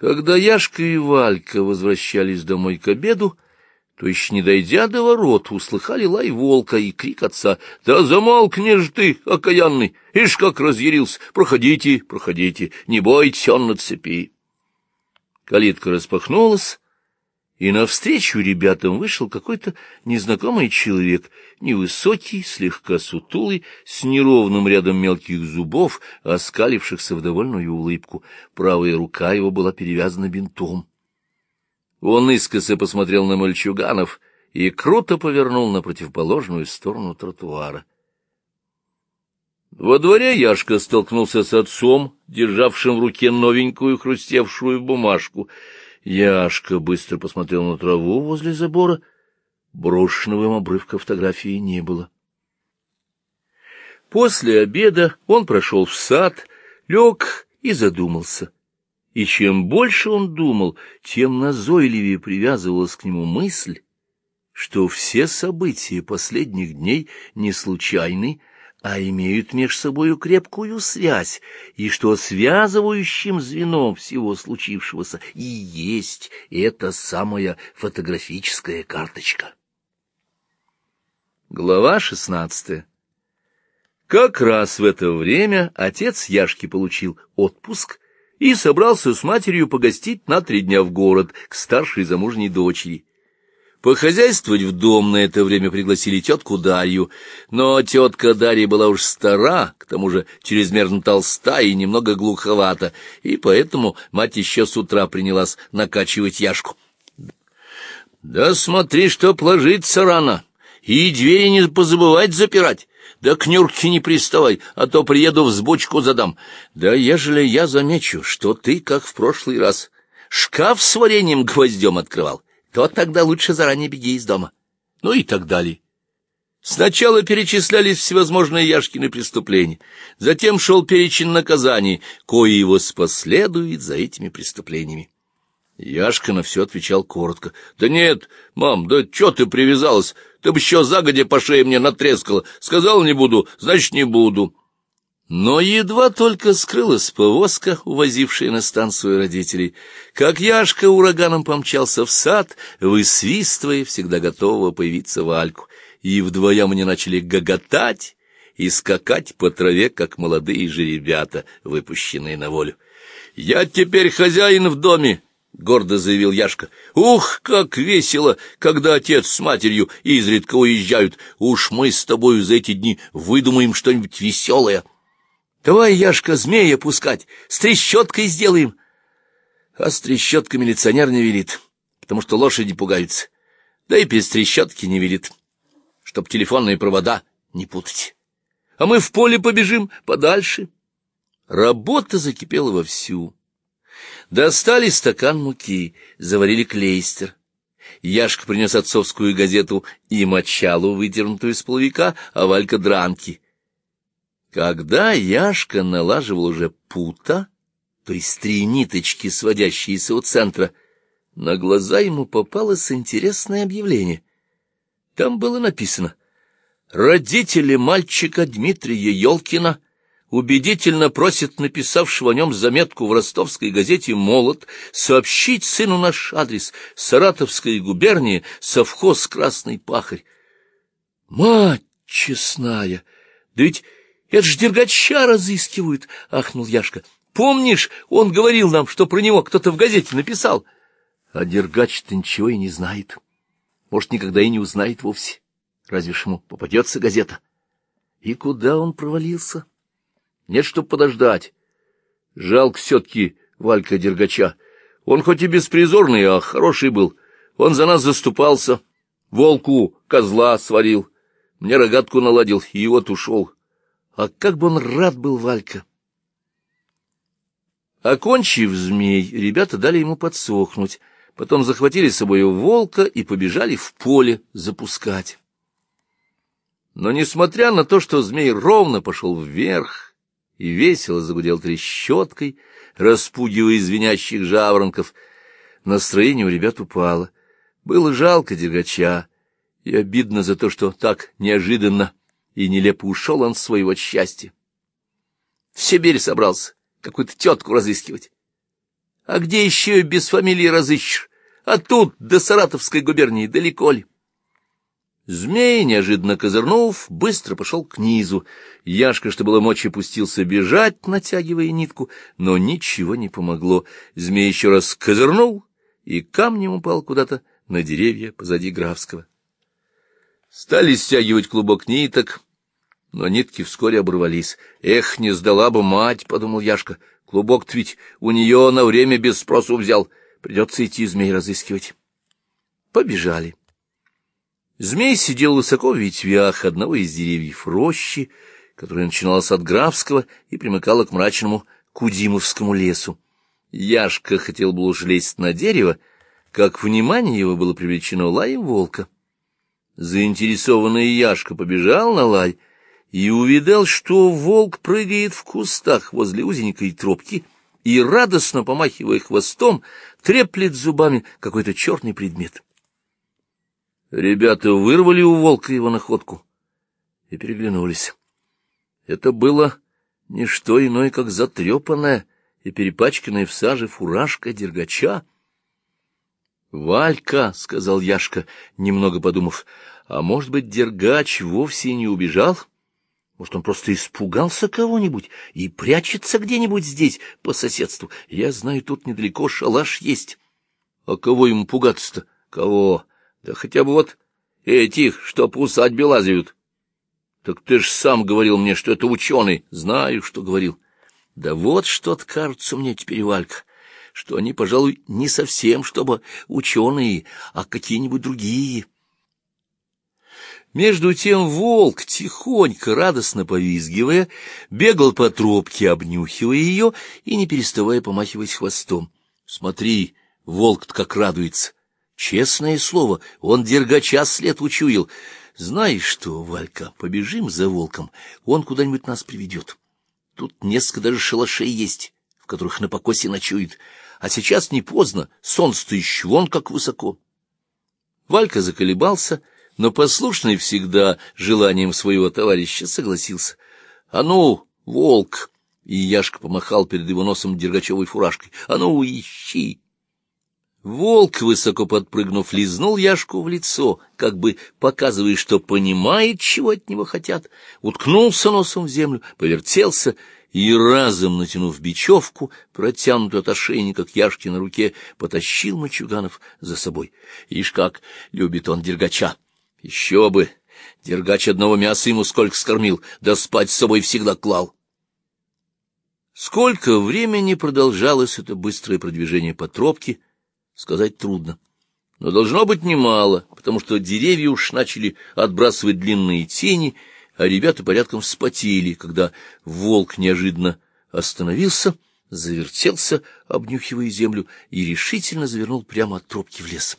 Когда Яшка и Валька возвращались домой к обеду, то еще не дойдя до ворот, услыхали лай волка и крик отца. — Да замолкни ж ты, окаянный! Ишь, как разъярился! Проходите, проходите, не бойтесь, он на цепи. Калитка распахнулась, и навстречу ребятам вышел какой-то незнакомый человек, невысокий, слегка сутулый, с неровным рядом мелких зубов, оскалившихся в довольную улыбку. Правая рука его была перевязана бинтом. Он искоса посмотрел на мальчуганов и круто повернул на противоположную сторону тротуара. Во дворе Яшка столкнулся с отцом, державшим в руке новенькую хрустевшую бумажку. Яшка быстро посмотрел на траву возле забора. Брошенного им обрывка фотографии не было. После обеда он прошел в сад, лег и задумался — и чем больше он думал, тем назойливее привязывалась к нему мысль, что все события последних дней не случайны, а имеют между собою крепкую связь, и что связывающим звеном всего случившегося и есть эта самая фотографическая карточка. Глава шестнадцатая Как раз в это время отец Яшки получил отпуск и собрался с матерью погостить на три дня в город к старшей замужней дочери. Похозяйствовать в дом на это время пригласили тетку Дарью, но тетка Дарья была уж стара, к тому же чрезмерно толста и немного глуховата, и поэтому мать еще с утра принялась накачивать Яшку. — Да смотри, чтоб ложиться рано, и двери не позабывать запирать. Да к Нюрке не приставай, а то приеду взбучку задам. Да ежели я замечу, что ты, как в прошлый раз, шкаф с вареньем гвоздем открывал, то тогда лучше заранее беги из дома. Ну и так далее. Сначала перечислялись всевозможные Яшкины преступления, затем шел перечень наказаний, кое его споследует за этими преступлениями. Яшка на все отвечал коротко. — Да нет, мам, да чё ты привязалась? Ты бы еще загодя по шее мне натрескала. Сказал, не буду, значит, не буду. Но едва только скрылась повозка, увозившая на станцию родителей, как Яшка ураганом помчался в сад, высвистывая всегда готового появиться Вальку. И вдвоем они начали гоготать и скакать по траве, как молодые же ребята, выпущенные на волю. «Я теперь хозяин в доме!» — гордо заявил Яшка. — Ух, как весело, когда отец с матерью изредка уезжают. Уж мы с тобою за эти дни выдумаем что-нибудь веселое. Давай, Яшка, змея пускать, с трещоткой сделаем. А с трещоткой милиционер не велит, потому что лошади пугаются. Да и без трещотки не велит, чтоб телефонные провода не путать. А мы в поле побежим подальше. Работа закипела вовсю. Достали стакан муки, заварили клейстер. Яшка принес отцовскую газету и мочалу, выдернутую из половика, а Валька — дранки. Когда Яшка налаживал уже пута, то есть три ниточки, сводящиеся у центра, на глаза ему попалось интересное объявление. Там было написано «Родители мальчика Дмитрия Ёлкина — убедительно просит написавшего о нем заметку в ростовской газете «Молот» сообщить сыну наш адрес Саратовская губерния, совхоз «Красный пахарь». «Мать честная! Да ведь это ж Дергача разыскивают!» — ахнул Яшка. «Помнишь, он говорил нам, что про него кто-то в газете написал?» А Дергач-то ничего и не знает. Может, никогда и не узнает вовсе. Разве ж ему попадется газета? И куда он провалился? Нет, чтоб подождать. Жалко все-таки Валька Дергача. Он хоть и беспризорный, а хороший был. Он за нас заступался. Волку козла сварил. Мне рогатку наладил, и вот ушел. А как бы он рад был, Валька! Окончив змей, ребята дали ему подсохнуть. Потом захватили с собой волка и побежали в поле запускать. Но, несмотря на то, что змей ровно пошел вверх, и весело загудел трещоткой, распугивая звенящих жаворонков. Настроение у ребят упало. Было жалко Дергача, и обидно за то, что так неожиданно и нелепо ушел он своего счастья. В Сибирь собрался какую-то тетку разыскивать. А где еще без фамилии разыщешь? А тут до Саратовской губернии далеко ли? Змей, неожиданно козырнув, быстро пошел к низу. Яшка, что было мочи, пустился бежать, натягивая нитку, но ничего не помогло. Змей еще раз козырнул и камнем упал куда-то на деревья позади Графского. Стали стягивать клубок ниток, но нитки вскоре оборвались. «Эх, не сдала бы мать!» — подумал Яшка. «Клубок-то ведь у нее на время без спросу взял. Придется идти змей разыскивать». Побежали. Змей сидел высоко в ветвях одного из деревьев рощи, которая начиналась от Графского и примыкала к мрачному Кудимовскому лесу. Яшка хотел было уж лезть на дерево, как внимание его было привлечено лаем волка. Заинтересованный Яшка побежал на лай и увидал, что волк прыгает в кустах возле узенькой тропки и, радостно помахивая хвостом, треплет зубами какой-то черный предмет. Ребята вырвали у волка его находку и переглянулись. Это было не что иное, как затрепанная и перепачканная в саже фуражка дергача. — Валька, — сказал Яшка, немного подумав, — а может быть, дергач вовсе не убежал? Может, он просто испугался кого-нибудь и прячется где-нибудь здесь, по соседству? Я знаю, тут недалеко шалаш есть. А кого ему пугаться-то? Кого? Да хотя бы вот этих, что по усадьбе лазают. Так ты ж сам говорил мне, что это ученый. Знаю, что говорил. Да вот что-то кажется мне теперь, Валька, что они, пожалуй, не совсем, чтобы ученые, а какие-нибудь другие. Между тем волк, тихонько, радостно повизгивая, бегал по тропке, обнюхивая ее и не переставая помахивать хвостом. Смотри, волк-то как радуется. Честное слово, он дергача след учуял. Знаешь что, Валька, побежим за волком, он куда-нибудь нас приведет. Тут несколько даже шалашей есть, которых на покосе ночует. А сейчас не поздно, солнце-то еще вон как высоко. Валька заколебался, но послушный всегда желанием своего товарища согласился. — А ну, волк! И Яшка помахал перед его носом дергачевой фуражкой. — А ну, ищи! Волк, высоко подпрыгнув, лизнул Яшку в лицо, как бы показывая, что понимает, чего от него хотят, уткнулся носом в землю, повертелся и, разом натянув бечевку, протянутую от ошейника к Яшке на руке, потащил мальчуганов за собой. Ишь как любит он дергача! Еще бы! Дергач одного мяса ему сколько скормил, да спать с собой всегда клал. Сколько времени продолжалось это быстрое продвижение по тропке, сказать трудно. Но должно быть немало, потому что деревья уж начали отбрасывать длинные тени, а ребята порядком вспотели, когда волк неожиданно остановился, завертелся, обнюхивая землю, и решительно завернул прямо от тропки в лес.